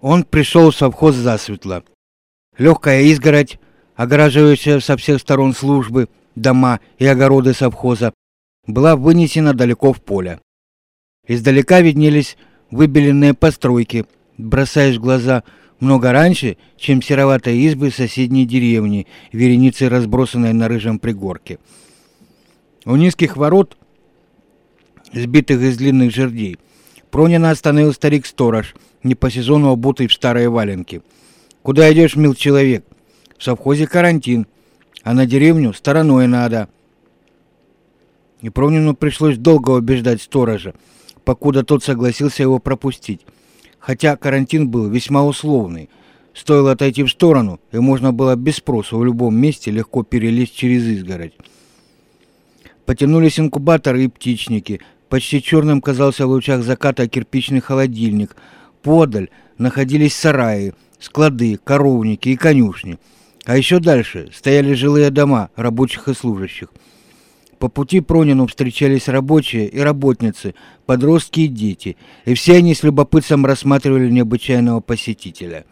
Он пришел в совхоз засветло. Легкая изгородь, огораживающая со всех сторон службы, дома и огороды совхоза, была вынесена далеко в поле. Издалека виднелись выбеленные постройки, бросаясь в глаза много раньше, чем сероватые избы соседней деревни, вереницы разбросанной на рыжем пригорке. У низких ворот, сбитых из длинных жердей, Пронина остановил старик-сторож, не по сезону обутый в старые валенки. «Куда идешь, мил человек?» «В совхозе карантин, а на деревню стороной надо». И Пронину пришлось долго убеждать сторожа, покуда тот согласился его пропустить. Хотя карантин был весьма условный. Стоило отойти в сторону, и можно было без спроса в любом месте легко перелезть через изгородь. Потянулись инкубаторы и птичники. Почти черным казался в лучах заката кирпичный холодильник. Подаль находились сараи, склады, коровники и конюшни. А еще дальше стояли жилые дома рабочих и служащих – по пути Пронину встречались рабочие и работницы, подростки и дети, и все они с любопытством рассматривали необычайного посетителя.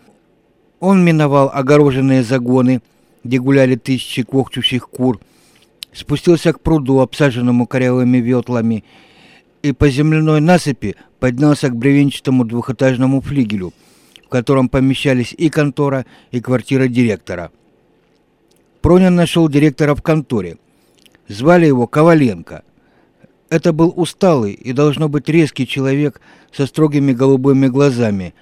Он миновал огороженные загоны, где гуляли тысячи квохчущих кур, спустился к пруду, обсаженному корявыми ветлами, и по земляной насыпи поднялся к бревенчатому двухэтажному флигелю, в котором помещались и контора, и квартира директора. Пронин нашел директора в конторе – Звали его Коваленко. Это был усталый и, должно быть, резкий человек со строгими голубыми глазами,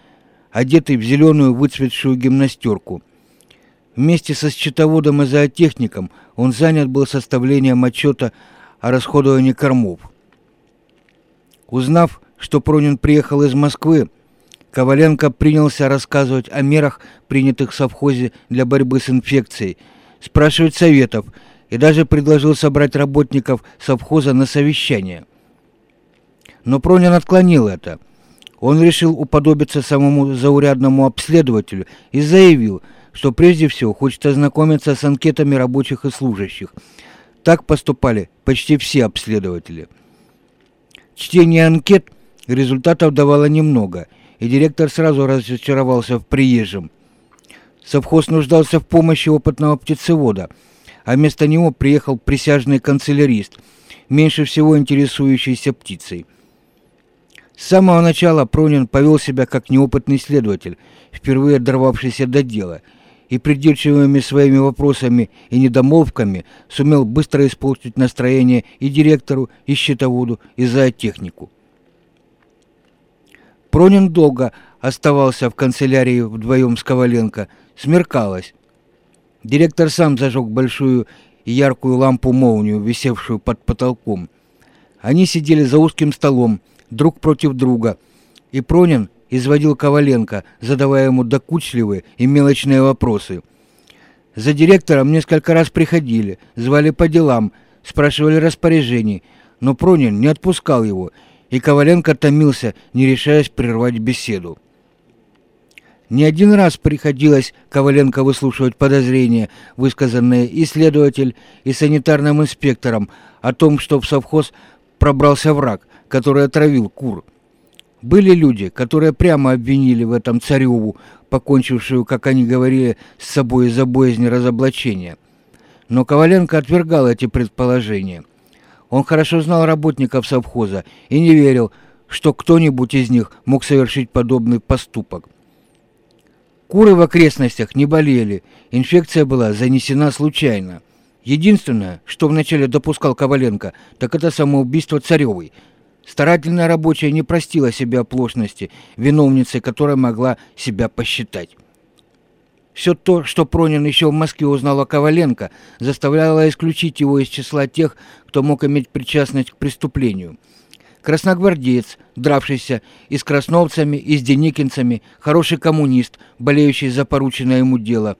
одетый в зеленую выцветшую гимнастерку. Вместе со счетоводом и зоотехником он занят был составлением отчета о расходовании кормов. Узнав, что Пронин приехал из Москвы, Коваленко принялся рассказывать о мерах, принятых в совхозе для борьбы с инфекцией, спрашивать советов – и даже предложил собрать работников совхоза на совещание. Но Пронин отклонил это. Он решил уподобиться самому заурядному обследователю и заявил, что прежде всего хочет ознакомиться с анкетами рабочих и служащих. Так поступали почти все обследователи. Чтение анкет результатов давало немного, и директор сразу разочаровался в приезжем. Совхоз нуждался в помощи опытного птицевода – а вместо него приехал присяжный канцелярист, меньше всего интересующийся птицей. С самого начала Пронин повел себя как неопытный следователь, впервые дорвавшийся до дела, и придирчивыми своими вопросами и недомолвками сумел быстро испортить настроение и директору, и счетоводу, и зоотехнику. Пронин долго оставался в канцелярии вдвоем с Коваленко, смеркалось, Директор сам зажег большую и яркую лампу-молнию, висевшую под потолком. Они сидели за узким столом, друг против друга, и Пронин изводил Коваленко, задавая ему докучливые и мелочные вопросы. За директором несколько раз приходили, звали по делам, спрашивали распоряжений, но Пронин не отпускал его, и Коваленко томился, не решаясь прервать беседу. Не один раз приходилось Коваленко выслушивать подозрения, высказанные и следователь, и санитарным инспектором о том, что в совхоз пробрался враг, который отравил кур. Были люди, которые прямо обвинили в этом Цареву, покончившую, как они говорили, с собой из-за боязни разоблачения. Но Коваленко отвергал эти предположения. Он хорошо знал работников совхоза и не верил, что кто-нибудь из них мог совершить подобный поступок. Куры в окрестностях не болели, инфекция была занесена случайно. Единственное, что вначале допускал Коваленко, так это самоубийство Царевой. Старательная рабочая не простила себе оплошности, виновницей которой могла себя посчитать. Все то, что Пронин еще в Москве узнал о Коваленко, заставляло исключить его из числа тех, кто мог иметь причастность к преступлению – красногвардеец, дравшийся и с красновцами, и с деникинцами, хороший коммунист, болеющий за порученное ему дело.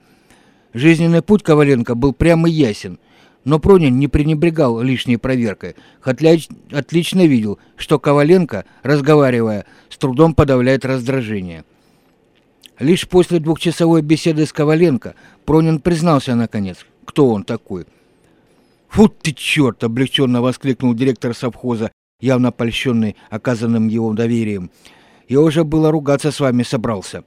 Жизненный путь Коваленко был прямо ясен, но Пронин не пренебрегал лишней проверкой, хотя отлично видел, что Коваленко, разговаривая, с трудом подавляет раздражение. Лишь после двухчасовой беседы с Коваленко Пронин признался, наконец, кто он такой. «Фу ты черт!» — облегченно воскликнул директор совхоза явно польщенный оказанным его доверием. «Я уже было ругаться с вами собрался».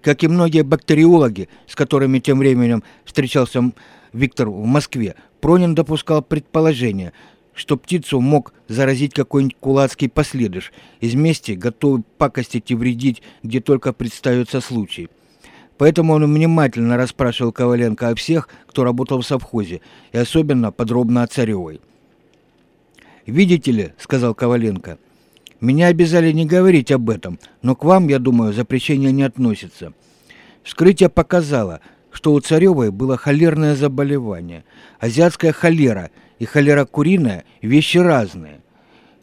Как и многие бактериологи, с которыми тем временем встречался Виктор в Москве, Пронин допускал предположение, что птицу мог заразить какой-нибудь кулацкий последыш, из мести готовый пакостить и вредить, где только представится случай. Поэтому он внимательно расспрашивал Коваленко о всех, кто работал в совхозе, и особенно подробно о Царевой. «Видите ли», — сказал Коваленко, — «меня обязали не говорить об этом, но к вам, я думаю, запрещение не относится. Вскрытие показало, что у Царевой было холерное заболевание, азиатская холера и холера куриная – вещи разные.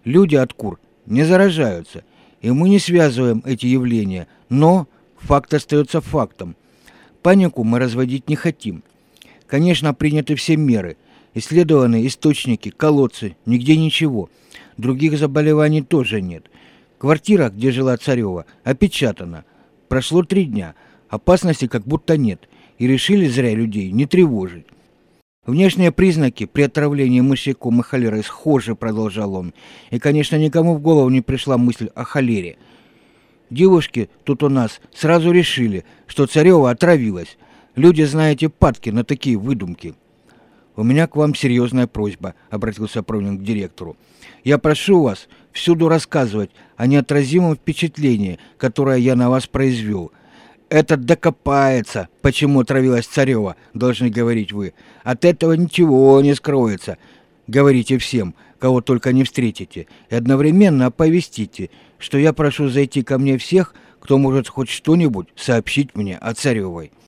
Люди от кур не заражаются, и мы не связываем эти явления, но факт остается фактом. Панику мы разводить не хотим. Конечно, приняты все меры, исследованы источники, колодцы, нигде ничего. Других заболеваний тоже нет. Квартира, где жила Царева, опечатана. Прошло три дня, опасности как будто нет, и решили зря людей не тревожить. Внешние признаки при отравлении мышьяком и холерой схожи, продолжал он. И, конечно, никому в голову не пришла мысль о холере. Девушки тут у нас сразу решили, что Царева отравилась. Люди, знаете, падки на такие выдумки. «У меня к вам серьезная просьба», — обратился Пронин к директору. «Я прошу вас всюду рассказывать о неотразимом впечатлении, которое я на вас произвел. Этот докопается, почему отравилась Царева, должны говорить вы. От этого ничего не скроется. Говорите всем, кого только не встретите, и одновременно оповестите, что я прошу зайти ко мне всех, кто может хоть что-нибудь сообщить мне о Царевой.